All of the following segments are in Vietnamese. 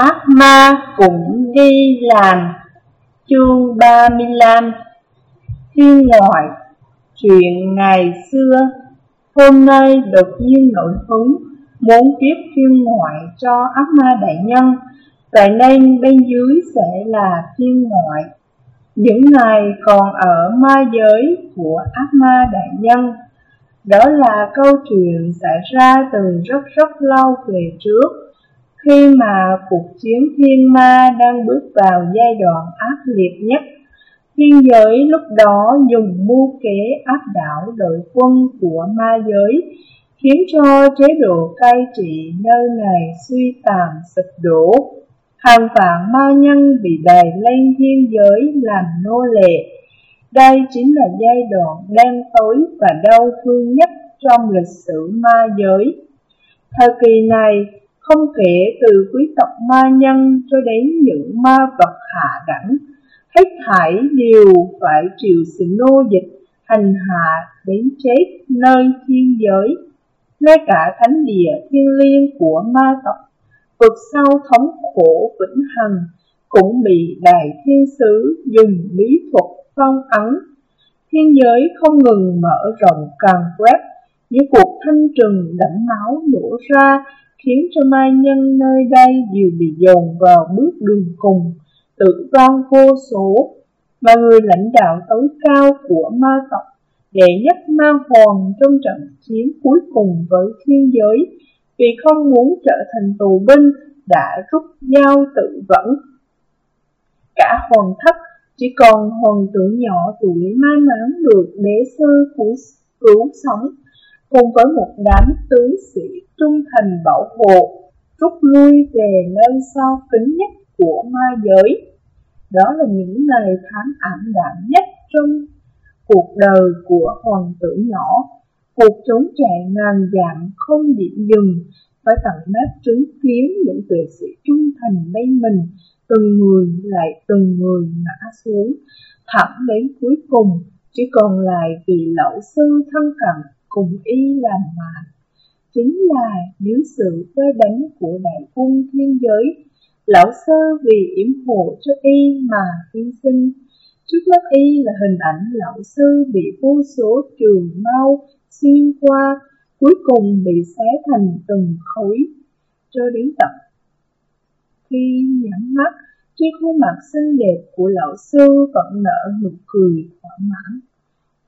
Ác ma cũng đi làm Chương 35 Thiên ngoại Chuyện ngày xưa, Hôm nay đột nhiên nổi hứng Muốn tiếp thiên ngoại cho ác ma đại nhân, Vậy nên bên dưới sẽ là thiên ngoại. Những ngày còn ở ma giới của ác ma đại nhân, Đó là câu chuyện xảy ra từ rất rất lâu về trước khi mà cuộc chiến thiên ma đang bước vào giai đoạn ác liệt nhất. Thiên giới lúc đó dùng mưu kế áp đảo đội quân của ma giới, khiến cho chế độ cai trị nơi này suy tàn sụp đổ. Hàng vạn ma nhân bị đày lên thiên giới làm nô lệ. Đây chính là giai đoạn đen tối và đau thương nhất trong lịch sử ma giới. Thời kỳ này, không kể từ quý tộc ma nhân cho đến những ma vật hạ đẳng, hết thảy đều phải chịu sự nô dịch, hành hạ đến chết nơi thiên giới. Ngay cả thánh địa thiên liêng của ma tộc, vượt sau thống khổ vĩnh hằng, cũng bị đại thiên sứ dùng bí thuật phong ấn. Thiên giới không ngừng mở rộng càng quét, những cuộc thanh trừng đẫm máu nổ ra khiến cho ma nhân nơi đây đều bị dồn vào bước đường cùng, tử vong vô số, và người lãnh đạo tối cao của ma tộc đệ nhất ma hoàng trong trận chiến cuối cùng với thiên giới vì không muốn trở thành tù binh đã rút dao tự vẫn. Cả hoàng thất chỉ còn hoàng tử nhỏ tuổi may mắn được đế sư cứu, cứu sống cùng với một đám tướng sĩ trung thành bảo hộ, rút lui về nơi sau kính nhất của ma giới. Đó là những ngày tháng ảm đạm nhất trong cuộc đời của hoàng tử nhỏ. Cuộc trốn chạy ngàn dặm không điểm dừng, phải tận mắt chứng kiến những tuệ sĩ trung thành bên mình, từng người lại từng người ngã xuống, thẳng đến cuối cùng chỉ còn lại vị lão sư thân cận cùng y làm màn chính là nếu sự vây đánh của đại quân thiên giới. Lão sơ vì yểm hộ cho y mà hy sinh. Trước mắt y là hình ảnh lão sư bị vô số trường mau xuyên qua, cuối cùng bị xé thành từng khối. Cho đến tận khi nhắm mắt, trên khuôn mặt xinh đẹp của lão sư vẫn nở nụ cười thỏa mãn.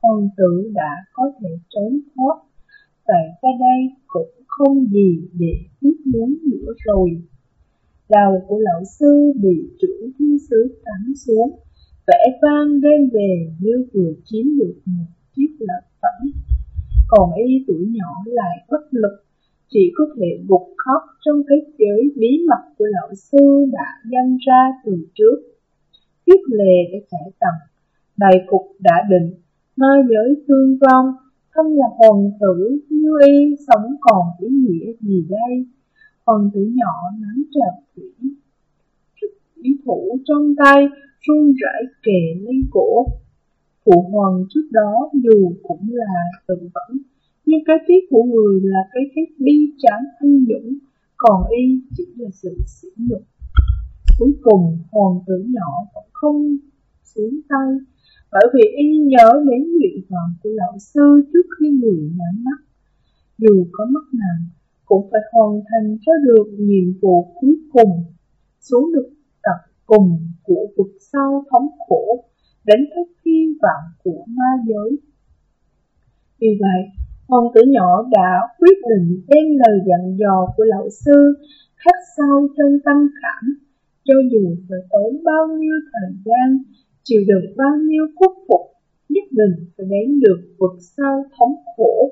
Hoàng tử đã có thể trốn thoát bạn ra đây cũng không gì để tiếp muốn nữa rồi? Đầu của lão sư bị trưởng thiên sứ cắn xuống Vẽ vang đem về như vừa chiếm được một chiếc lạc phẩm Còn y tuổi nhỏ lại bất lực Chỉ có thể gục khóc trong cái giới bí mật của lão sư đã dâng ra từ trước. Tiếp lề để trải tầng Bài cục đã định nơi giới thương vong, thân là hoàng tử như y sống còn ý nghĩa gì đây? Hoàng tử nhỏ nắm chặt thủy, thủy thủ trong tay, run rẩy kề lên cổ. Phụ hoàng trước đó dù cũng là tự vẫn, nhưng cái chết của người là cái chết bi tráng anh dũng, còn y chỉ là sự sỉ nhục. Cuối cùng, hoàng tử nhỏ vẫn không xuống tay, bởi vì y nhớ đến nguyện vọng của lão sư trước khi người nhắm mắt. Dù có mất nặng, cũng phải hoàn thành cho được nhiệm vụ cuối cùng, xuống được tận cùng của vực sâu thống khổ, đến các thiên vọng của ma giới. Vì vậy, hoàng tử nhỏ đã quyết định đem lời dặn dò của lão sư khắc sâu trong tâm khảm, cho dù phải tốn bao nhiêu thời gian chịu được bao nhiêu khuất phục, nhất định phải đến được vực sâu thống khổ,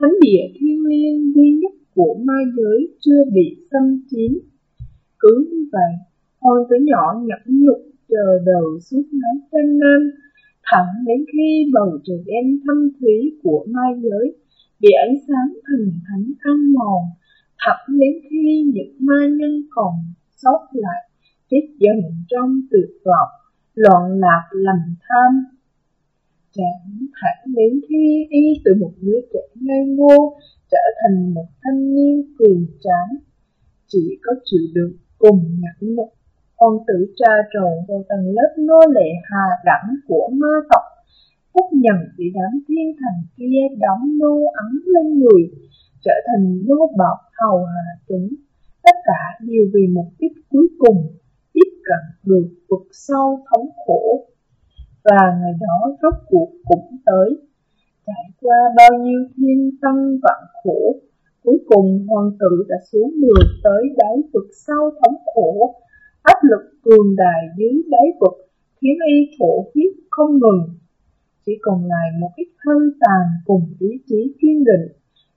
thánh địa thiên liêng duy nhất của ma giới chưa bị xâm chiếm. Cứ như vậy, hoàng tử nhỏ nhẫn nhục chờ đợi suốt mấy trăm năm, thẳng đến khi bầu trời đen thâm thúy của ma giới bị ánh sáng thần thánh ăn mòn, thẳng đến khi những ma nhân còn sót lại chết dần trong tuyệt vọng loạn lạc lầm tham. Chẳng thẳng đến khi y từ một đứa trẻ ngây ngô trở thành một thanh niên cường tráng. Chỉ có chịu đựng cùng nhẫn nhục. Con tử tra trộn vào tầng lớp nô lệ hà đẳng của ma tộc. Phúc nhận bị đám thiên thần kia đóng nô ấm lên người, Trở thành nô bọc hầu hạ chúng. Tất cả đều vì mục đích cuối cùng cận được vực sâu thống khổ Và ngày đó rốt cuộc cũng tới. Trải qua bao nhiêu thiên tân vạn khổ, Cuối cùng hoàng tử đã xuống đường tới đáy vực sâu thống khổ. Áp lực cường đại dưới đáy vực khiến y thổ huyết không ngừng. Chỉ còn lại một ít thân tàn cùng ý chí kiên định,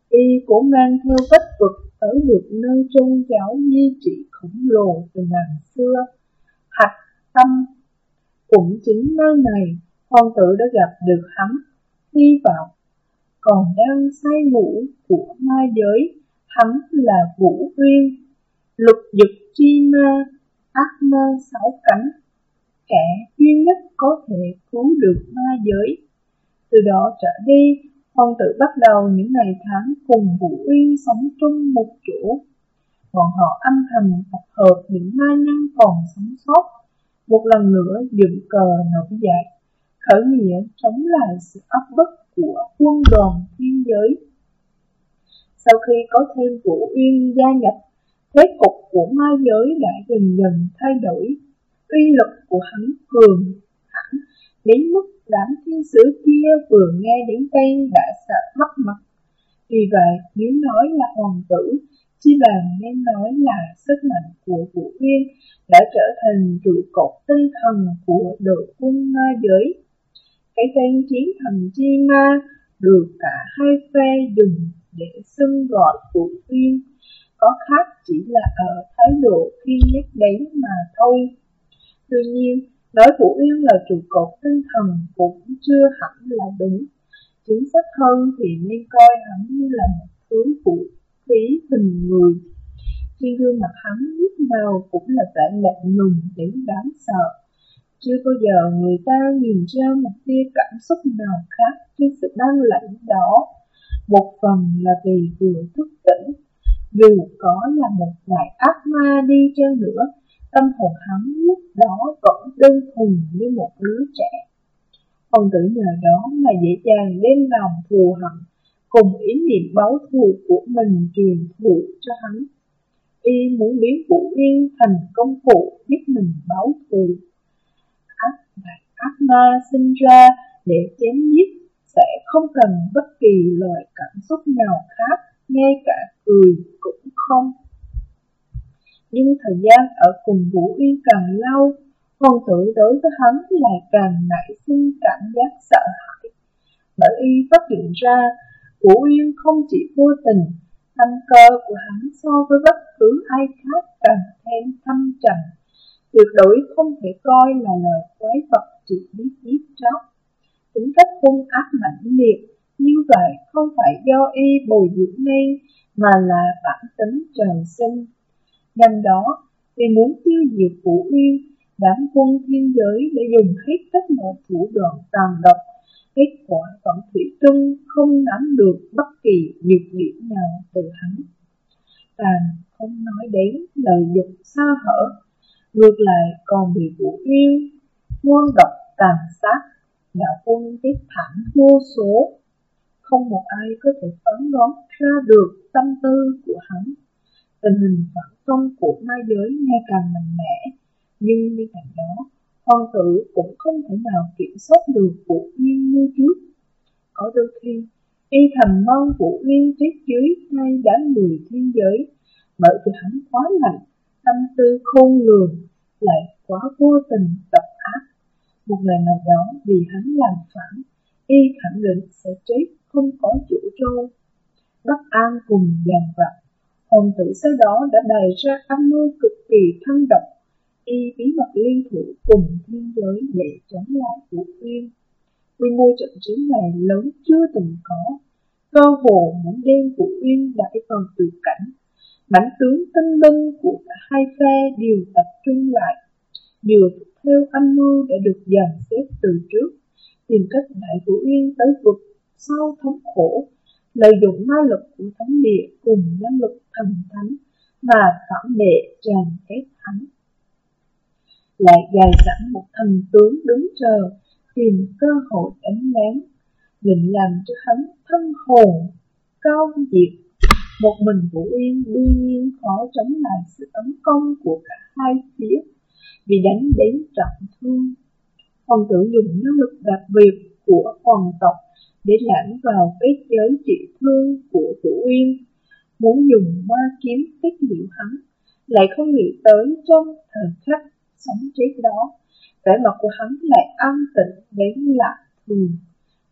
Y cố mang theo vết vực tới được nơi trung giáo di trị khổng lồ từ ngàn xưa. Hạch tâm Cũng chính nơi này hoàng tử đã gặp được hắn Hy vọng còn đang say ngủ của ma giới, hắn là Vũ Uyên, lục dực chi ma, ác ma sáu cánh, kẻ duy nhất có thể cứu được ma giới. Từ đó trở đi, hoàng tử bắt đầu những ngày tháng cùng Vũ Uyên sống chung một chỗ. Bọn họ âm thầm tập hợp những ma nhân còn sống sót, một lần nữa dựng cờ nổi dậy, khởi nghĩa chống lại sự áp bức của quân đoàn thiên giới. Sau khi có thêm Vũ Uyên gia nhập, thế cục của ma giới đã dần dần thay đổi. Uy lực của hắn cường hẳn đến mức đám thiên sứ kia vừa nghe đến tên đã sợ mất mặt. Vì vậy, nếu nói là hoàng tử, chi bằng nên nói là sức mạnh của Vũ Uyên đã trở thành trụ cột tinh thần của đội quân ma giới. Cái tên chiến thần chi ma được cả hai phe dùng để xưng gọi Vũ Uyên, có khác chỉ là ở thái độ khi nhắc đến mà thôi. Tuy nhiên, nói Vũ Uyên là trụ cột tinh thần cũng chưa hẳn là đúng. Chính xác hơn thì nên coi hắn như là một thứ phụ khí hình người. Trên gương mặt hắn lúc nào cũng là vẻ lạnh lùng đến đáng sợ chưa bao giờ người ta nhìn ra một tia cảm xúc nào khác trên sự băng lãnh đó. Một phần là vì vừa thức tỉnh, dù có là một loại ác ma đi chăng nữa, tâm hồn hắn lúc đó vẫn đơn thuần như một đứa trẻ. Hoàng tử nhờ đó mà dễ dàng đem lòng thù hận cùng ý niệm báo thù của mình truyền thụ cho hắn. Y muốn biến Vũ Yên thành công cụ giúp mình báo thù ác ma sinh ra để chém giết sẽ không cần bất kỳ loại cảm xúc nào khác, ngay cả cười cũng không. Nhưng thời gian ở cùng Vũ Uyên càng lâu, hồn tử đối với hắn lại càng nảy sinh cảm giác sợ hãi. Bởi y phát hiện ra, Vũ Yên không chỉ vô tình, tâm cơ của hắn so với bất cứ ai khác càng thêm thâm trầm, tuyệt đối không thể coi là lời quái vật chỉ biết giết chóc. Tính cách hung ác mạnh liệt, như vậy không phải do y bồi dưỡng nên, mà là bản tính trời sinh. Năm đó, vì muốn tiêu diệt Vũ Uyên, đám quân thiên giới đã dùng hết các mọi thủ đoạn tàn độc, kết quả vẫn thủy chung không nắm được bất kỳ nhược điểm nào từ hắn. và không nói đến lợi dụng xa hở, ngược lại còn bị Vũ Uyên ngoan độc tàn sát, đạo quân tiếp thẳng vô số. Không một ai có thể phán đoán ra được tâm tư của hắn. Tình hình phản công của ma giới ngày càng mạnh mẽ, nhưng bên cạnh đó, hoàng tử cũng không thể nào kiểm soát được vũ nguyên như trước. Có đôi khi, y thầm mong vũ nguyên chết dưới hai đám người thiên giới, bởi vì hắn quá mạnh, tâm tư khôn lường, lại quá vô tình độc ác. một ngày nào đó vì hắn làm phản, y khẳng định sẽ chết không có chủ trôi. Bắc an cùng dàn vặt, hồn tử sau đó đã bày ra âm mưu cực kỳ thâm độc, y bí mật liên thủ cùng thiên giới để chống lại vũ uyên. Quy mô trận chiến này lớn chưa từng có, cơ hồ muốn đem vũ uyên đẩy vào tuyệt cảnh. Mãnh tướng tinh binh của cả hai phe đều tập trung lại, vừa theo âm mưu đã được dàn xếp từ trước, tìm cách đại vũ Uyên tới vực sau thống khổ, lợi dụng ma lực của thánh địa cùng năng lực thần thánh và phản đệ tràn ép. Lại dài sẵn một thần tướng đứng chờ, tìm cơ hội đánh lén, định làm cho hắn thân hồn cao diệt. Một mình Vũ Yên đương nhiên khó chống lại sự tấn công của cả hai phía, vì đánh đến trọng thương. Hoàng tử dùng năng lực đặc biệt của hoàng tộc để lãng vào cái giới trị thương của Vũ Yên, muốn dùng ma kiếm kết liễu hắn, lại không nghĩ tới trong thời khắc sống chết đó, vẻ mặt của hắn lại an tịnh đến lạ thường,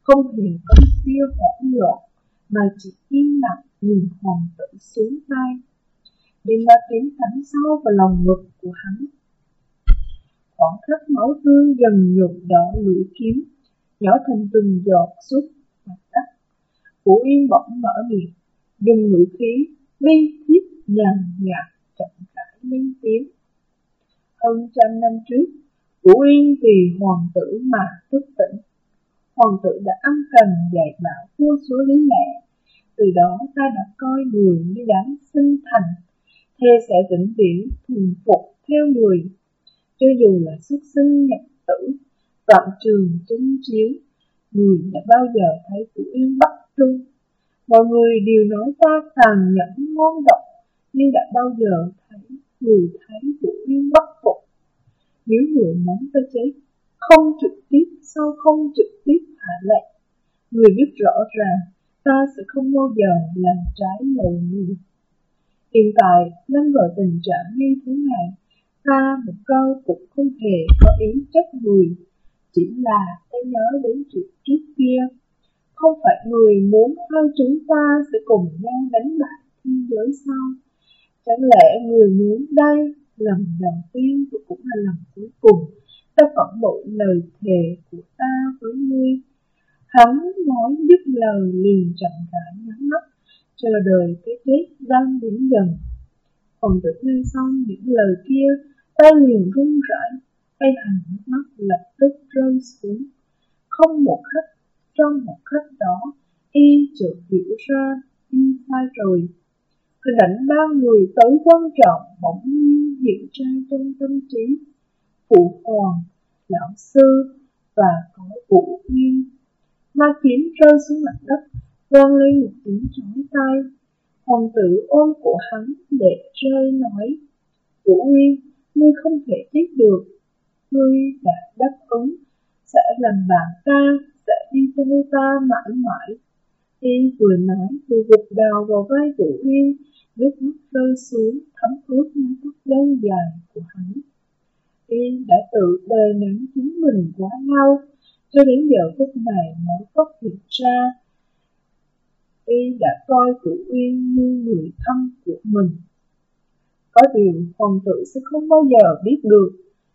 không hề có tiêu hỗn loạn, mà chỉ im lặng nhìn hoàng tử xuống vai. Đem ma tiếng cắm sâu vào lòng ngực của hắn. Khoảng khắc máu tươi dần nhục đỏ lưỡi kiếm, nhỏ thành từng giọt suốt mặt đất. Vũ Yên bỗng mở miệng, dùng ngữ khí bi thiết nhàn nhạt chậm rãi lên tiếng. Hơn trăm năm trước, Vũ Yên vì hoàng tử mà thức tỉnh. Hoàng tử đã âm thầm dạy bảo vua số lý lẽ. Từ đó ta đã coi người như đáng sinh thành, thê sẽ vĩnh viễn thuần phục theo người. Cho dù là xuất sinh nhập tử, vạn trường chính chiếu, người đã bao giờ thấy Vũ Yên bất trung. Mọi người đều nói ta tàn nhẫn ngon độc, nhưng đã bao giờ thấy người thấy Vũ Yên bất phục. Nếu người muốn ta chết, không trực tiếp sao không trực tiếp hạ lệnh. Người biết rõ ràng ta sẽ không bao giờ làm trái lời người. Hiện tại lâm vào tình trạng như thế này, ta một câu cũng không hề có ý trách người, chỉ là ta nhớ đến chuyện trước kia. Không phải người muốn hai chúng ta sẽ cùng nhau đánh bại thiên giới sao? Chẳng lẽ người muốn đây lần đầu tiên và cũng là lần cuối cùng ta phản bội lời thề của ta với ngươi. Hắn nói dứt lời liền chậm rãi nhắm mắt, chờ đợi cái chết đang đến gần. Còn tự nghe xong những lời kia, ta liền run rẩy, tay hàng nước mắt lập tức rơi xuống. Không một khắc, trong một khắc đó, y chợt hiểu ra y sai rồi. Hình ảnh ba người tới quan trọng bỗng nhiên hiện ra trong tâm trí. Phụ hoàng, lão sư và có vũ nguyên. Ma kiếm rơi xuống mặt đất, vang lên một tiếng chói tai. Hoàng tử ôm cổ hắn để rơi nói, Vũ Nguyên, ngươi không thể chết được, ngươi đã đáp ứng, sẽ làm bạn ta, sẽ đi theo ta mãi mãi. Y vừa nói vừa gục đầu vào vai Vũ Nguyên, nước mắt rơi xuống thấm ướt mái tóc đen dài của hắn. Y đã tự đề nắng chính mình quá lâu, cho đến giờ phút này mới phát hiện ra. Y đã coi Vũ Uyên như người thân của mình. Có điều hoàng tử sẽ không bao giờ biết được,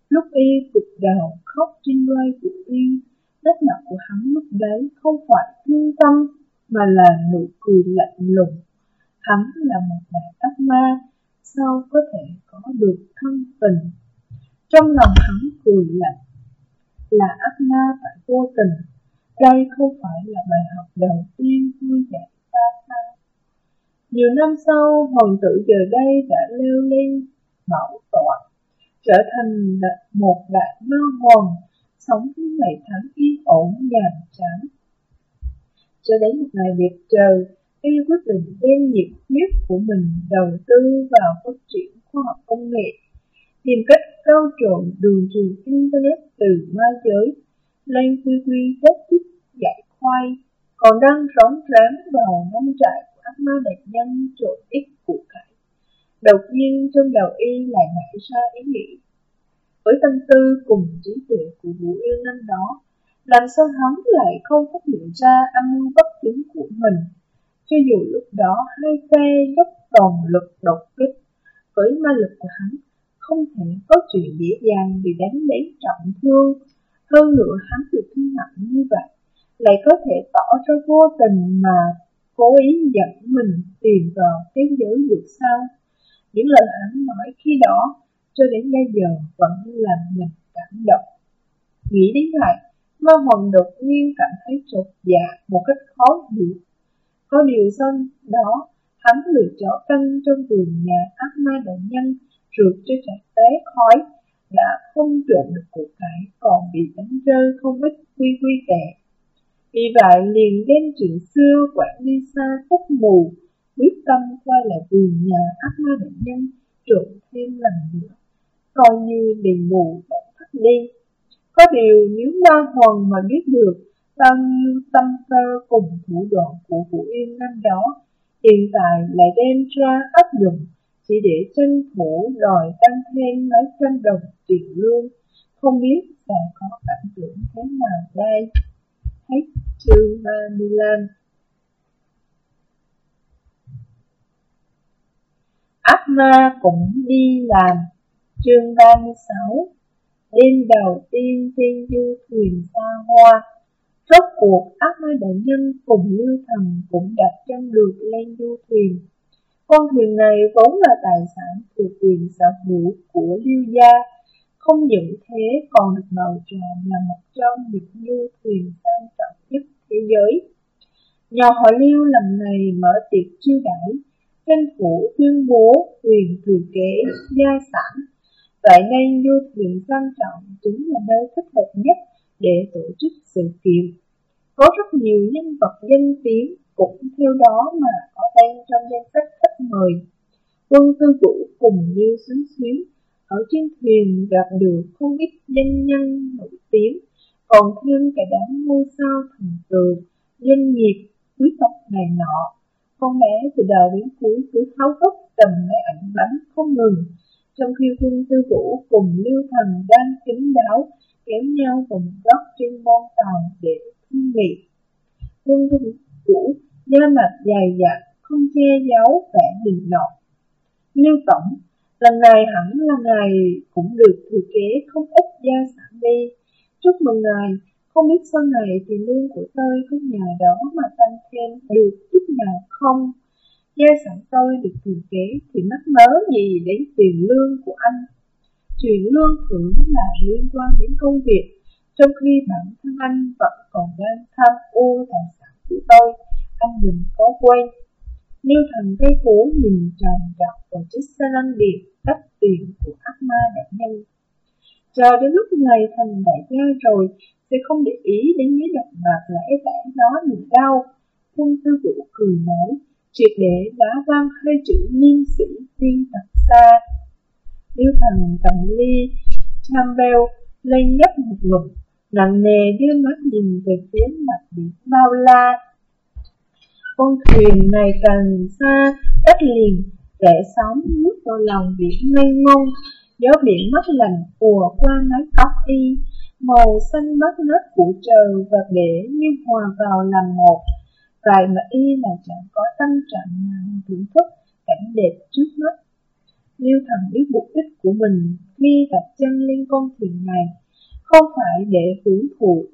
lúc Y cục đầu khóc trên vai của Uyên, nét mặt của hắn lúc đấy không phải thương tâm, mà là nụ cười lạnh lùng Hắn là một đại ác ma, sao có thể có được thân tình? Trong lòng hắn cười lạnh, là ác ma phải vô tình, đây không phải là bài học đầu tiên vui dạy ta thăng. Nhiều năm sau, hoàng tử giờ đây đã leo lên bảo tọa, trở thành một đại ma hoàng, sống với ngày tháng yên ổn nhàn chán. Cho đến một ngày đẹp trời, y quyết định đem nhiệt huyết của mình đầu tư vào phát triển khoa học công nghệ, tìm cách câu trộn đường truyền Internet từ ma giới lên quy quy hết tích giải khoai, còn đang rống rám vào nông trại của ác ma đại nhân trộn ít của cải. Đột nhiên trong đầu y lại nảy ra ý nghĩ. Với tâm tư cùng trí tuệ của Vũ Yên năm đó, làm sao hắn lại không phát hiện ra âm mưu bất chính của mình? Cho dù lúc đó hai phe dốc toàn lực đột kích, với ma lực của hắn không thể có chuyện dễ dàng bị đánh đến trọng thương. Hơn nữa hắn bị thương nặng như vậy, lại có thể tỏ ra vô tình mà cố ý dẫn mình tìm vào thế giới được sao? Những lời hắn nói khi đó cho đến bây giờ vẫn làm mình cảm động. Nghĩ đến lại ma hồn đột nhiên cảm thấy trột dạ một cách khó hiểu có điều sau đó hắn lựa chọn tân trong vườn nhà ác ma đại nhân, rượt cho chạy té khói, đã không trộm được cuộc cải, còn bị đánh rơi không ít quy quy tệ. Vì vậy liền đem chuyện xưa quản đi xa phúc mù, quyết tâm quay lại vườn nhà ác ma đại nhân, trộm thêm lần nữa, coi như đèn mù bỗng thắt đi. Có điều nếu ma hoàng mà biết được bao nhiêu tâm cơ cùng thủ đoạn của Vũ Yên năm đó, hiện tại lại đem ra áp dụng chỉ để tranh thủ đòi tăng thêm mấy trăm đồng tiền lương, không biết sẽ có cảm tưởng thế nào đây. Hết chương 35 Ác ma cũng đi làm. Chương 36 Đêm đầu tiên trên du thuyền xa hoa, Rốt cuộc ác ma đại nhân cùng lưu thần cũng đặt chân được lên du thuyền. Con thuyền này vốn là tài sản thuộc quyền sở hữu của lưu gia, Không những thế còn được bầu tròn là một trong những du thuyền sang trọng nhất thế giới. Nhà họ lưu lần này mở tiệc chiêu đãi, Tranh phủ tuyên bố quyền thừa kế gia sản. Vậy nên du thuyền quan trọng chính là nơi thích hợp nhất để tổ chức sự kiện. Có rất nhiều nhân vật danh tiếng cũng theo đó mà có tên trong danh sách khách mời. Quân tư vũ cùng như xứng xuyến ở trên thuyền gặp được không ít danh nhân nổi tiếng, còn thêm cả đám ngôi sao thần tượng, doanh nghiệp, quý tộc này nọ. Con bé từ đầu đến cuối cứ tháo gốc cầm máy ảnh bắn không ngừng, trong khi quân tư vũ cùng lưu thần đang kính đáo kéo nhau vào một góc trên bon tàu để thương nghị. Quân tư vũ da mặt dài dặn, không che giấu vẻ đình nọt. Lưu tổng, lần này hẳn là ngài cũng được thừa kế không ít gia sản đi. Chúc mừng ngài, không biết sau này thì lương của tôi có nhà đó mà tăng thêm được chút nào không? Gia sản tôi được thừa kế thì mắc mớ gì đến tiền lương của anh. Chuyện lương thưởng là liên quan đến công việc, trong khi bản thân anh vẫn còn đang tham ô tài sản của tôi, anh đừng có quên. Nếu thần cây cú nhìn tròn trọc vào chiếc xe lăn điện đắt tiền của ác ma đại nhân. Chờ đến lúc ngày thành đại gia rồi, sẽ không để ý đến mấy động bạc lẽ vẽ đó nữa đâu. Quân tư vũ cười nói, triệt để đá văng hai chữ niên sĩ tiên thật xa. Điêu thần cầm ly, Campbell lên nhấp một ngụm, nặng nề đưa mắt nhìn về phía mặt biển bao la. Con thuyền này càng xa, đất liền, kẻ sóng nước vào lòng biển mênh mông, gió biển mất lành ùa qua mái tóc y, màu xanh mắt nớt của trời và bể như hòa vào làm một. Vậy mà y là chẳng có tâm trạng nào thưởng thức cảnh đẹp trước mắt. Liêu thần biết mục đích của mình khi đặt chân lên con thuyền này không phải để hưởng thụ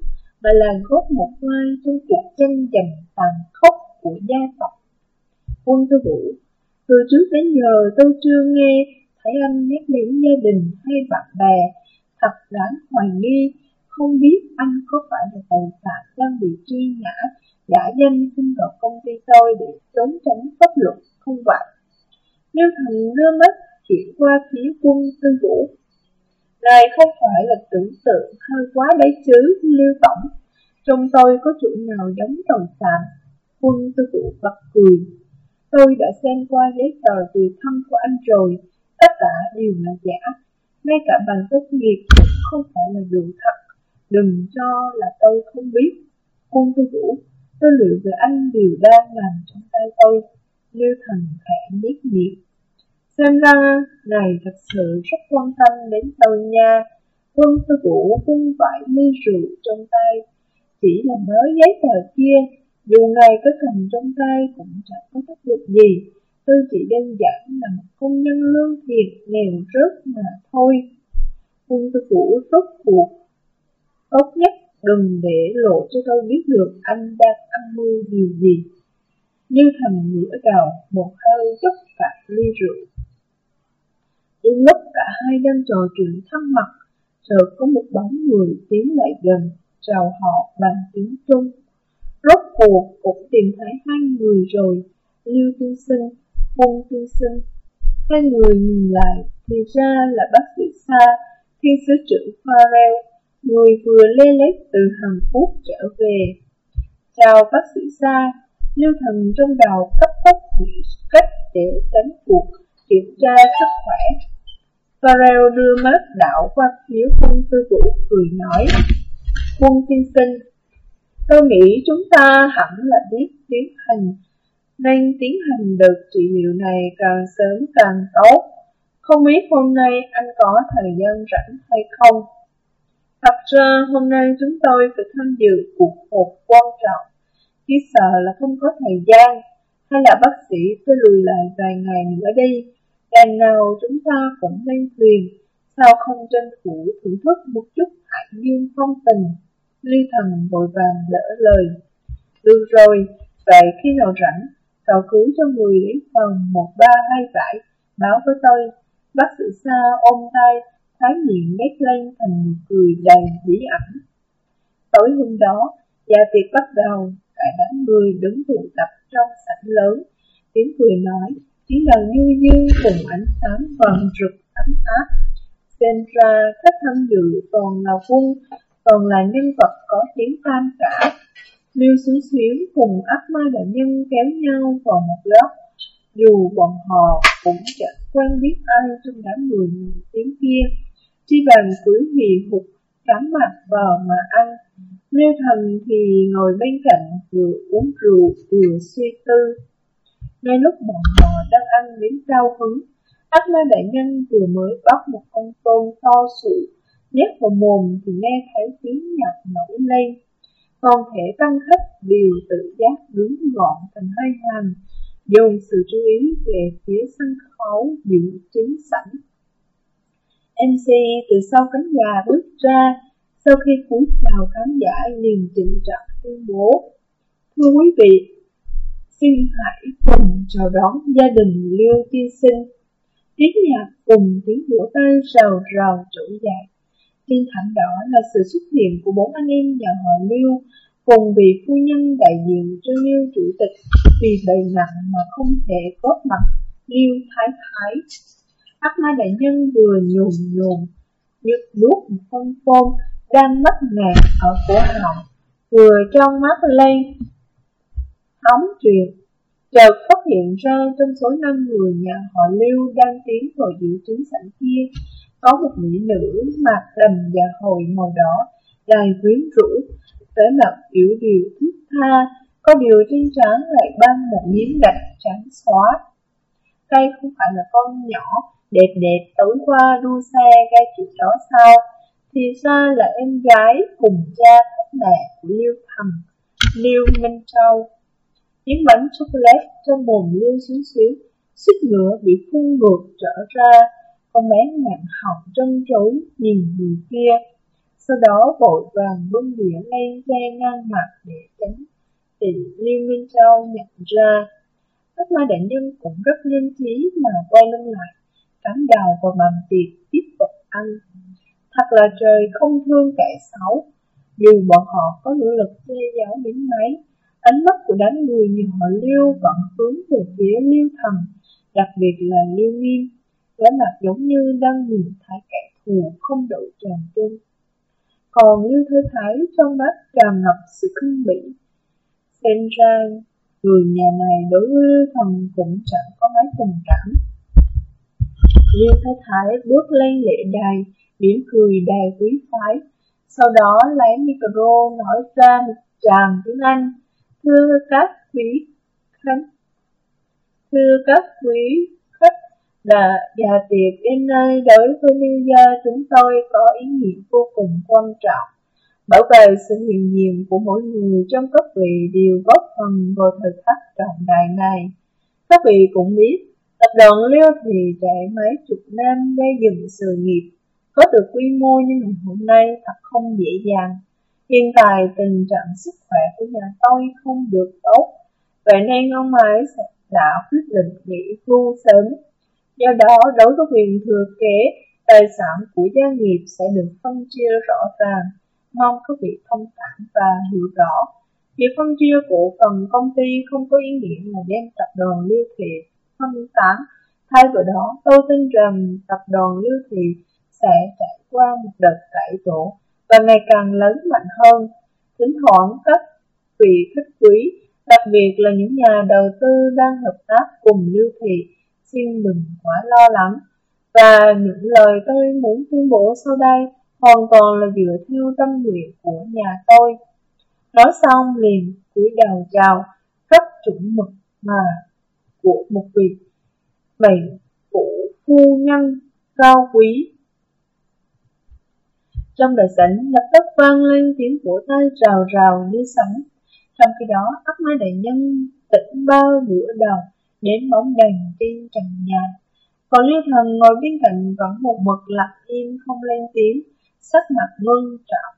mà là góp một vai trong cuộc tranh giành tàn khốc của gia tộc. Quân tư vũ, từ trước đến giờ tôi chưa nghe thấy anh nhắc đến gia đình hay bạn bè, thật đáng hoài nghi, không biết anh có phải là tội phạm đang bị truy nã giả danh xin vào công ty tôi để trốn tránh pháp luật không vậy. Nếu thành đưa mắt chuyển qua phía quân tư vũ. Này không phải là tưởng tượng hơi quá đấy chứ, Lưu Tổng. Trong tôi có chủ nào giống tội phạm. Quân tư vũ bật cười. Tôi đã xem qua giấy tờ tùy thân của anh rồi, tất cả đều là giả. Ngay cả bằng tốt nghiệp cũng không phải là đủ thật. Đừng cho là tôi không biết. Quân tư vũ tôi liệu về anh đều đang nằm trong tay tôi, Lưu Thần khẽ biết miệng. Xem ra, này thật sự rất quan tâm đến tôi nha. Quân tư vũ vung vãi ly rượu trong tay. Chỉ là mới giấy tờ kia, dù ngài có cầm trong tay cũng chẳng có tác dụng gì. Tôi chỉ đơn giản là một công nhân lương thiệt nghèo rớt mà thôi. Quân tư vũ rốt cuộc tốt nhất đừng để lộ cho tôi biết được anh đang âm mưu điều gì. Như thằng ngửa đầu, một hơi dốc cạn ly rượu. Đến lúc cả hai đang trò chuyện thăm mặt, chợt có một bóng người tiến lại gần, chào họ bằng tiếng Trung. Rốt cuộc cũng tìm thấy hai người rồi, Lưu Tiên Sinh, Quân Tiên Sinh. Hai người nhìn lại thì ra là bác sĩ Sa, thiên sứ trưởng Pharrell, người vừa lê lết từ Hàn Quốc trở về. Chào bác sĩ Sa, Lưu Thần trong đầu cấp tốc nghĩ cách để tránh cuộc kiểm tra sức khỏe. Pharrell đưa mắt đảo qua phía quân tư vũ cười nói, Quân tiên sinh, tôi nghĩ chúng ta hẳn là biết tiến hành, nên tiến hành đợt trị liệu này càng sớm càng tốt. Không biết hôm nay anh có thời gian rảnh hay không? Thật ra hôm nay chúng tôi phải tham dự cuộc họp quan trọng, chỉ sợ là không có thời gian, hay là bác sĩ phải lùi lại vài ngày nữa đi. Ngày nào chúng ta cũng lên thuyền, sao không tranh thủ thưởng thức một chút hải dương phong tình. Ly thần vội vàng lỡ lời. Được rồi, vậy khi nào rảnh, cậu cứ cho người đến phòng 1327 báo với tôi. Bác sĩ Sa ôm tay, thái miệng nét lên thành nụ cười đầy bí ẩn. Tối hôm đó, gia tiệc bắt đầu, cả đám người đứng tụ tập trong sảnh lớn. Tiếng cười nói, tiếng đầu như như cùng ánh sáng vàng rực ấm áp. Xem ra khách tham dự toàn là quân, còn là nhân vật có tiếng tam cả. Lưu xuống Xuyến cùng ác ma đại nhân kéo nhau vào một góc, dù bọn họ cũng chẳng quen biết ai trong đám người tiếng kia. Chi bằng cứ hì hục cắm mặt vào mà ăn. Lưu Thành thì ngồi bên cạnh vừa uống rượu vừa suy tư. Ngay lúc bọn họ đang ăn đến cao hứng, ác ma đại nhân vừa mới bắt một con tôm to sụ, nhét vào mồm thì nghe thấy tiếng nhạc nổi lên. còn thể tăng khách đều tự giác đứng gọn thành hai hàng, dùng sự chú ý về phía sân khấu dự chính sẵn. MC từ sau cánh gà bước ra, sau khi cúi chào khán giả liền trịnh trọng tuyên bố. Thưa quý vị, xin hãy cùng chào đón gia đình Lưu Tiên Sinh. Tiếng nhạc cùng tiếng vỗ tay rào rào trỗi dậy. Trên thảm đỏ là sự xuất hiện của bốn anh em nhà họ Lưu, cùng vị phu nhân đại diện cho Lưu chủ tịch vì bệnh nặng mà không thể góp mặt Lưu Thái Thái. Ác mai đại nhân vừa nhùn nhùn, nhức nuốt một con tôm đang mất ngạt ở cổ họng, vừa trong mắt lên hóng truyền, Chợt phát hiện ra trong số năm người nhà họ Lưu đang tiến vào dự chứng sảnh kia, có một mỹ nữ mặc đầm và hồi màu đỏ, dài quyến rũ, vẻ mặt yếu điều thức tha, có điều trên trán lại băng một miếng gạch trắng xóa. Đây không phải là con nhỏ đẹp đẹp tối qua đua xe gây chuyện đó sao? Thì ra là em gái cùng cha thất mẹ của Liêu Thầm, Liêu Minh Châu. Miếng bánh chocolate trong mồm Liêu xuống xíu, xích ngựa bị phun ngược trở ra. Con bé ngạn họng trân trối nhìn người kia, sau đó vội vàng bưng đĩa lên che ngang mặt để tránh bị Liêu Minh Châu nhận ra. Các ma đại nhân cũng rất linh trí mà quay lưng lại, cắm đầu vào mầm tiệc tiếp tục ăn. Thật là trời không thương kẻ xấu, dù bọn họ có nỗ lực che giấu đến mấy, ánh mắt của đám người như họ lưu vẫn hướng về phía Lưu Thần, đặc biệt là Lưu Nghiêm, vẻ mặt giống như đang nhìn thấy kẻ thù không đội tràn trung. Còn Lưu Thư Thái trong mắt tràn ngập sự khinh bỉ. Xem ra, người nhà này đối với lưu Thần cũng chẳng có mấy tình cảm. Liêu Thái Thái bước lên lễ đài, mỉm cười đài quý phái, sau đó lấy micro nói ra một tràng tiếng Anh, thưa các quý khách, thưa các quý khách là già tiệc đêm nay đối với New Gia chúng tôi có ý nghĩa vô cùng quan trọng. Bảo vệ sự hiện diện của mỗi người trong các vị đều góp phần vào thời khắc trọng đại này. Các vị cũng biết, Tập đoàn Liêu thì trải mấy chục năm gây dựng sự nghiệp, có được quy mô như ngày hôm nay thật không dễ dàng. Hiện tại tình trạng sức khỏe của nhà tôi không được tốt, vậy nên ông ấy đã quyết định nghỉ hưu sớm. Do đó, đối với quyền thừa kế, tài sản của gia nghiệp sẽ được phân chia rõ ràng. Mong có vị thông cảm và hiểu rõ. Việc phân chia cổ phần công ty không có ý nghĩa là đem tập đoàn liêu thiệt 2008. Thay vào đó, tôi tin rằng tập đoàn Lưu Thị sẽ trải qua một đợt cải tổ và ngày càng lớn mạnh hơn. Thỉnh thoảng các vị khách quý, đặc biệt là những nhà đầu tư đang hợp tác cùng Lưu Thị, xin đừng quá lo lắng. Và những lời tôi muốn tuyên bố sau đây hoàn toàn là dựa theo tâm nguyện của nhà tôi. Nói xong liền cúi đầu chào các chuẩn mực mà của một vị bảy cụ phu nhân cao quý. Trong đại sảnh lập tức vang lên tiếng của tay rào rào như sấm. Trong khi đó, ác mai đại nhân tỉnh bao bữa đầu đến bóng đèn trên trần nhà. Còn Lưu Thần ngồi bên cạnh vẫn một mực lặng im không lên tiếng, sắc mặt ngưng trọng.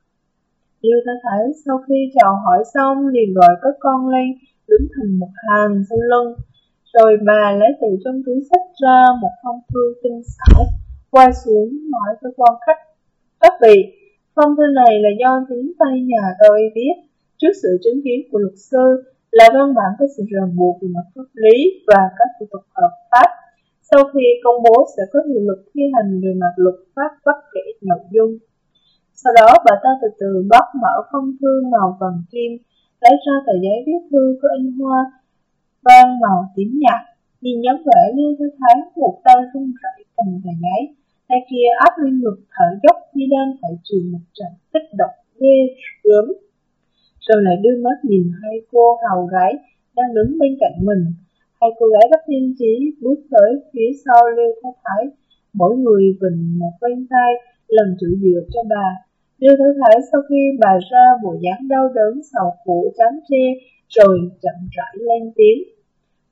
Lưu Thái Thái sau khi chào hỏi xong liền gọi các con lên, đứng thành một hàng sau lưng. Rồi bà lấy từ trong túi sách ra một phong thư tinh xảo, quay xuống nói với quan khách. Các vị, phong thư này là do chính tay nhà tôi viết, trước sự chứng kiến của luật sư, là văn bản có sự ràng buộc về mặt pháp lý và các thủ tục hợp pháp. Sau khi công bố sẽ có hiệu lực thi hành về mặt luật pháp bất kể nội dung. Sau đó bà ta từ từ bóc mở phong thư màu vàng kim, lấy ra tờ giấy viết thư có in hoa vang màu tím nhạt. Nhìn nhóm vẻ như thư thái một tay run rẩy cầm tờ giấy, tay kia áp lên ngực thở dốc như đang phải chịu một trận kích động ghê gớm. Rồi lại đưa mắt nhìn hai cô hầu gái đang đứng bên cạnh mình. Hai cô gái rất nhanh trí bước tới phía sau Lưu Thái Thái, mỗi người vịnh một bên tay, lần chữ dựa cho bà. Lưu Thái Thái sau khi bà ra bộ dáng đau đớn sầu khổ chán chê, rồi chậm rãi lên tiếng.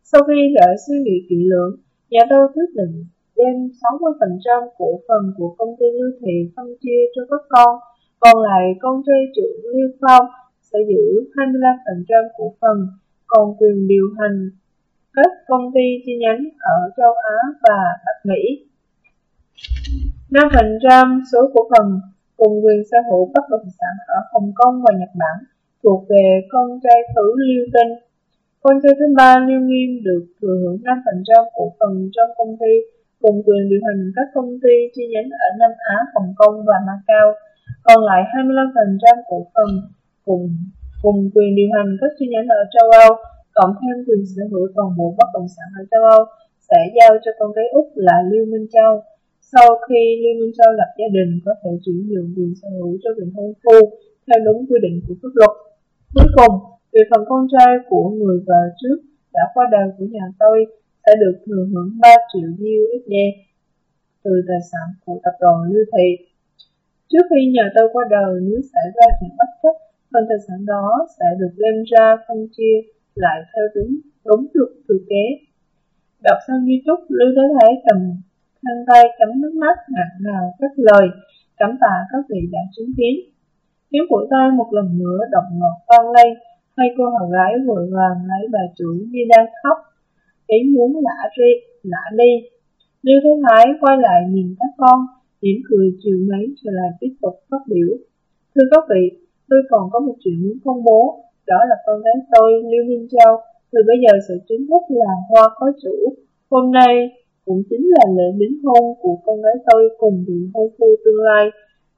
Sau khi đã suy nghĩ kỹ lưỡng, nhà tôi quyết định đem 60% cổ phần của công ty Lưu Thị phân chia cho các con, còn lại con trai trưởng Lưu Phong sẽ giữ 25% cổ phần, còn quyền điều hành các công ty chi nhánh ở châu Á và Bắc Mỹ. 5% số cổ phần cùng quyền sở hữu bất động sản ở Hồng Kông và Nhật Bản thuộc về con trai thứ Lưu Tinh. Con trai thứ ba Lưu Nghiêm được thừa hưởng 5% cổ phần trong công ty cùng quyền điều hành các công ty chi nhánh ở Nam Á, Hồng Kông và Macau, còn lại 25% cổ phần cùng cùng quyền điều hành các chi nhánh ở châu Âu, cộng thêm quyền sở hữu toàn bộ bất động sản ở châu Âu sẽ giao cho con gái út là Lưu Minh Châu. Sau khi Lưu Minh Châu lập gia đình có thể chuyển nhượng quyền sở hữu cho quyền hôn phu theo đúng quy định của pháp luật. Cuối cùng, về phần con trai của người vợ trước đã qua đời của nhà tôi sẽ được thừa hưởng 3 triệu USD từ tài sản của tập đoàn Lưu Thị. Trước khi nhà tôi qua đời, nếu xảy ra chuyện bất chấp, phần tài sản đó sẽ được đem ra phân chia lại theo đúng đúng luật thừa kế. Đọc xong di chúc, Lưu Thế Thái cầm khăn tay cắm nước mắt ngạc ngào các lời cảm tạ các vị đã chứng kiến. Tiếng của tay một lần nữa động ngọt vang lên, hai cô hầu gái vội vàng lấy bà chủ như đang khóc, ý muốn lã ri, lã đi. Lưu Thế Thái quay lại nhìn các con, mỉm cười chiều mấy rồi lại tiếp tục phát biểu. Thưa các vị, tôi còn có một chuyện muốn công bố, đó là con gái tôi, Lưu Minh Châu, từ bây giờ sẽ chính thức là hoa có chủ. Hôm nay cũng chính là lễ đính hôn của con gái tôi cùng vị hôn phu tương lai,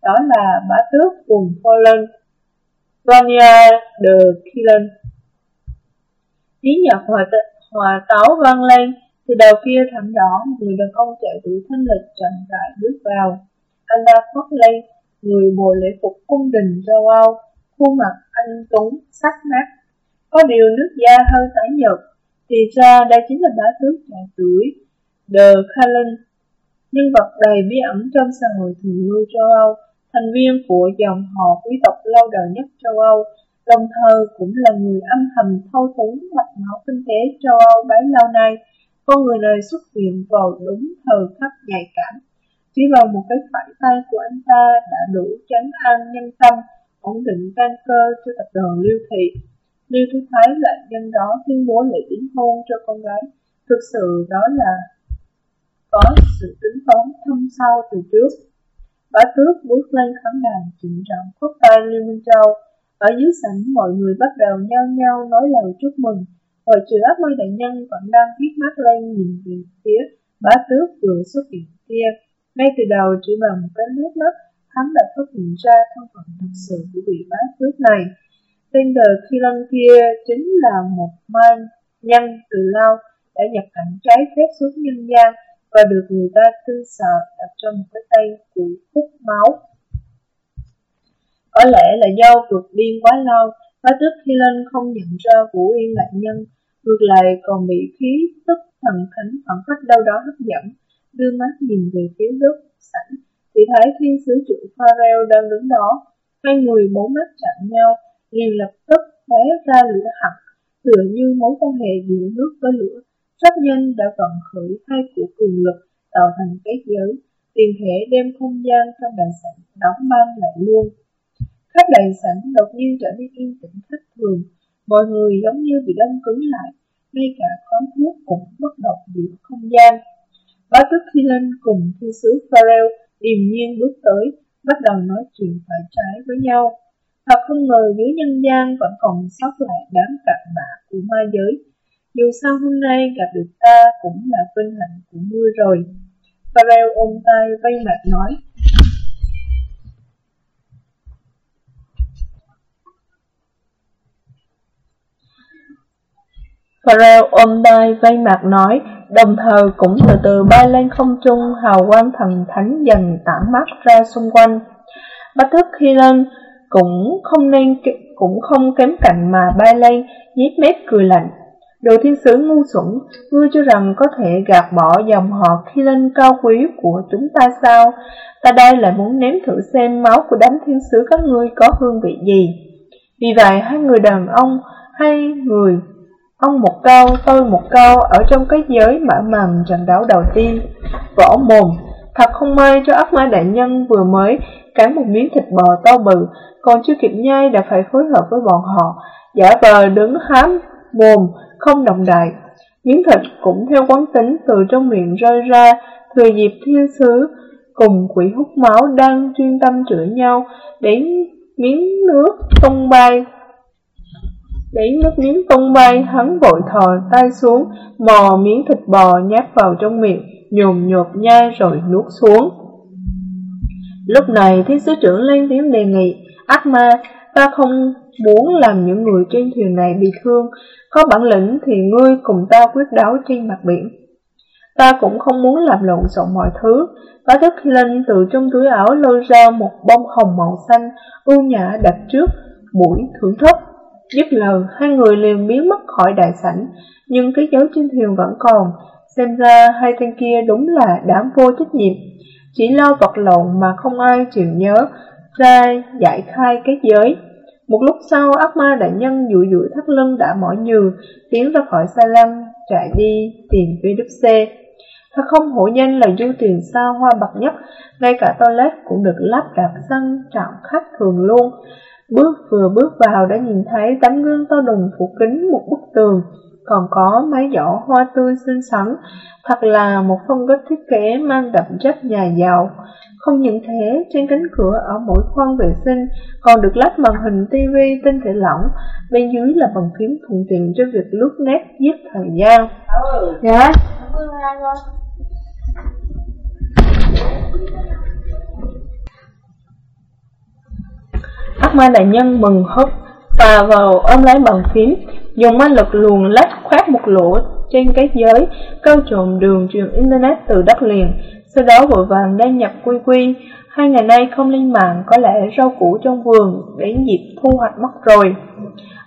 đó là bá tước vùng Poland, Vanya de Killen. Tiếng nhạc hòa, hòa táo vang lên, từ đầu kia thảm đỏ, một người đàn ông trẻ tuổi thanh lịch chậm rãi bước vào. Anh ta khoác lên, người bộ lễ phục cung đình châu Âu, khuôn mặt anh tuấn, sắc nét. Có điều nước da hơi tái nhợt, thì ra đây chính là bá tước trẻ tuổi, The Cullen, nhân vật đầy bí ẩn trong xã hội thường lưu châu Âu, thành viên của dòng họ quý tộc lâu đời nhất châu Âu, đồng thời cũng là người âm thầm thâu túng mạch máu kinh tế châu Âu bấy lâu nay. Con người này xuất hiện vào đúng thời khắc nhạy cảm. Chỉ vào một cái phải tay của anh ta đã đủ chấn an nhân tâm, ổn định căn cơ cho tập đoàn Lưu Thị. Lưu Thứ Thái lại nhân đó tuyên bố lễ đính hôn cho con gái. Thực sự đó là có sự tính toán thâm sâu từ trước. Bá tước bước lên khán đài trịnh trọng quốc tay Lưu Minh Châu. Ở dưới sảnh mọi người bắt đầu nhau nhau nói lời chúc mừng. Ngoài trừ áp mây đại nhân vẫn đang viết mắt lên nhìn về phía bá tước vừa xuất hiện kia. Ngay từ đầu chỉ bằng một cái nét mắt, hắn đã phát hiện ra thân phận thật sự của vị bá tước này. Tên đời khi lân kia chính là một man nhân từ lâu đã nhập cảnh trái phép xuống nhân gian và được người ta tư sợ đặt trong một cái tay của hút máu. Có lẽ là do vượt biên quá lâu, hóa tức khi lên không nhận ra Vũ Yên lại nhân, ngược lại còn bị khí tức thần thánh phản cách đâu đó hấp dẫn, đưa mắt nhìn về phía đất sảnh, thì thấy thiên sứ trưởng Pharaoh đang đứng đó, hai người bốn mắt chạm nhau, liền lập tức bé ra lửa hẳn, tựa như mối quan hệ giữa nước với lửa. Pháp nhân đã vận khởi hai của cường lực tạo thành cái giới, tiền thể đem không gian trong đại sảnh đóng băng lại luôn. Khắp đại sảnh đột nhiên trở nên yên tĩnh thất thường, mọi người giống như bị đông cứng lại, ngay cả khói thuốc cũng bất động giữa không gian. Bá tước khi lên cùng thiên sứ Pharaoh điềm nhiên bước tới, bắt đầu nói chuyện phải trái với nhau. Thật không ngờ dưới nhân gian vẫn còn sót lại đám cặn bã của ma giới. Dù sao hôm nay gặp được ta cũng là vinh hạnh của ngươi rồi. Pharrell ôm tay vây mặt nói. Pharrell ôm tay vây mặt nói, đồng thời cũng từ từ bay lên không trung, hào quang thần thánh dần tản mát ra xung quanh. Bách thức khi lên cũng không nên cũng không kém cạnh mà bay lên, nhếch mép cười lạnh. Đồ thiên sứ ngu xuẩn, ngươi cho rằng có thể gạt bỏ dòng họ khi lên cao quý của chúng ta sao? Ta đây lại muốn nếm thử xem máu của đám thiên sứ các ngươi có hương vị gì. Vì vậy, hai người đàn ông, hai người, ông một câu, tôi một câu, ở trong cái giới mở màn trận đấu đầu tiên. Võ mồm, thật không may cho ác ma đại nhân vừa mới cắn một miếng thịt bò to bự, còn chưa kịp nhai đã phải phối hợp với bọn họ, giả vờ đứng hám mồm, không động đại. Miếng thịt cũng theo quán tính từ trong miệng rơi ra, thừa dịp thiên sứ cùng quỷ hút máu đang chuyên tâm chửi nhau, đến miếng nước tung bay. Đến nước miếng tung bay, hắn vội thò tay xuống, mò miếng thịt bò nhát vào trong miệng, nhồm nhột nhai rồi nuốt xuống. Lúc này, thiên sứ trưởng lên tiếng đề nghị, ác ma, ta không muốn làm những người trên thuyền này bị thương, có bản lĩnh thì ngươi cùng ta quyết đấu trên mặt biển. Ta cũng không muốn làm lộn xộn mọi thứ. Phá thức Linh từ trong túi áo lôi ra một bông hồng màu xanh, ưu nhã đặt trước, mũi thưởng thức. Dứt lời, hai người liền biến mất khỏi đại sảnh, nhưng cái dấu trên thuyền vẫn còn. Xem ra hai tên kia đúng là đám vô trách nhiệm, chỉ lo vật lộn mà không ai chịu nhớ ra giải khai cái giới. Một lúc sau, ác ma đại nhân dụi dụi thắt lưng đã mỏi nhừ, tiến ra khỏi xa lăng, chạy đi tìm phía đức xe. Thật không hổ danh là du thuyền sao hoa bậc nhất, ngay cả toilet cũng được lắp đặt sang trọng khách thường luôn. Bước vừa bước vào đã nhìn thấy tấm gương to đùng phủ kính một bức tường, còn có mấy giỏ hoa tươi xinh xắn, thật là một phong cách thiết kế mang đậm chất nhà giàu. Không những thế, trên cánh cửa ở mỗi khoang vệ sinh còn được lắp màn hình tivi tinh thể lỏng, bên dưới là bàn phím thuận tiện cho việc lướt nét giết thời gian. Ừ. Dạ. Ác ma đại nhân mừng hốc và vào ôm lấy bàn phím, dùng ma lực luồn lách khoét một lỗ trên cái giới, câu trộm đường truyền internet từ đất liền, sau đó vội vàng đăng nhập quy quy. Hai ngày nay không lên mạng, có lẽ rau củ trong vườn đến dịp thu hoạch mất rồi.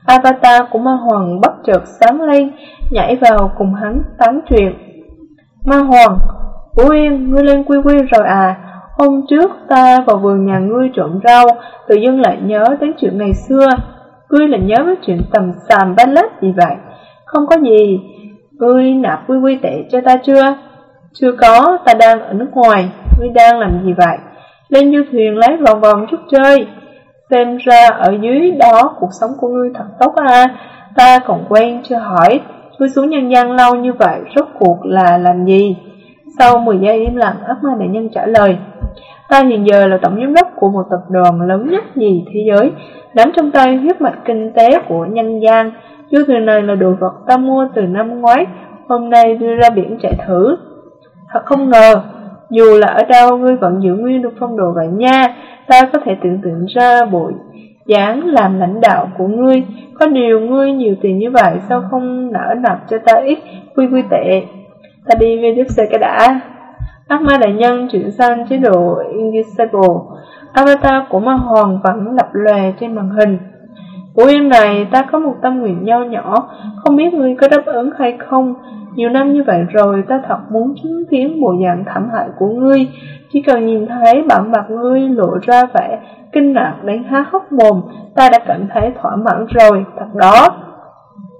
Avatar của ma hoàng bất chợt sáng lên, nhảy vào cùng hắn tán chuyện. Ma hoàng, Vũ Yên, ngươi lên quy quy rồi à? Hôm trước ta vào vườn nhà ngươi trộm rau, tự dưng lại nhớ đến chuyện ngày xưa. Ngươi là nhớ đến chuyện tầm xàm lết gì vậy? Không có gì, ngươi nạp quy quy tệ cho ta chưa? Chưa có, ta đang ở nước ngoài, ngươi đang làm gì vậy? Lên du thuyền lái vòng vòng chút chơi. Xem ra ở dưới đó cuộc sống của ngươi thật tốt à, ta còn quen chưa hỏi, ngươi xuống nhân gian lâu như vậy, rốt cuộc là làm gì? Sau 10 giây im lặng, ác ma đại nhân trả lời. Ta hiện giờ là tổng giám đốc của một tập đoàn lớn nhất gì thế giới, nắm trong tay huyết mạch kinh tế của nhân gian. Du thuyền này là đồ vật ta mua từ năm ngoái, hôm nay đưa ra biển chạy thử. Thật không ngờ, dù là ở đâu ngươi vẫn giữ nguyên được phong độ vậy nha, ta có thể tưởng tượng ra bội dáng làm lãnh đạo của ngươi. Có điều ngươi nhiều tiền như vậy sao không nở nạp cho ta ít vui vui tệ. Ta đi về giúp xe cái đã. Ác ma đại nhân chuyển sang chế độ Invisible. Avatar của ma hoàng vẫn lập lòe trên màn hình. Của em này ta có một tâm nguyện nho nhỏ, không biết ngươi có đáp ứng hay không. Nhiều năm như vậy rồi ta thật muốn chứng kiến bộ dạng thảm hại của ngươi. Chỉ cần nhìn thấy bản mặt ngươi lộ ra vẻ kinh ngạc đến há hốc mồm, ta đã cảm thấy thỏa mãn rồi, thật đó.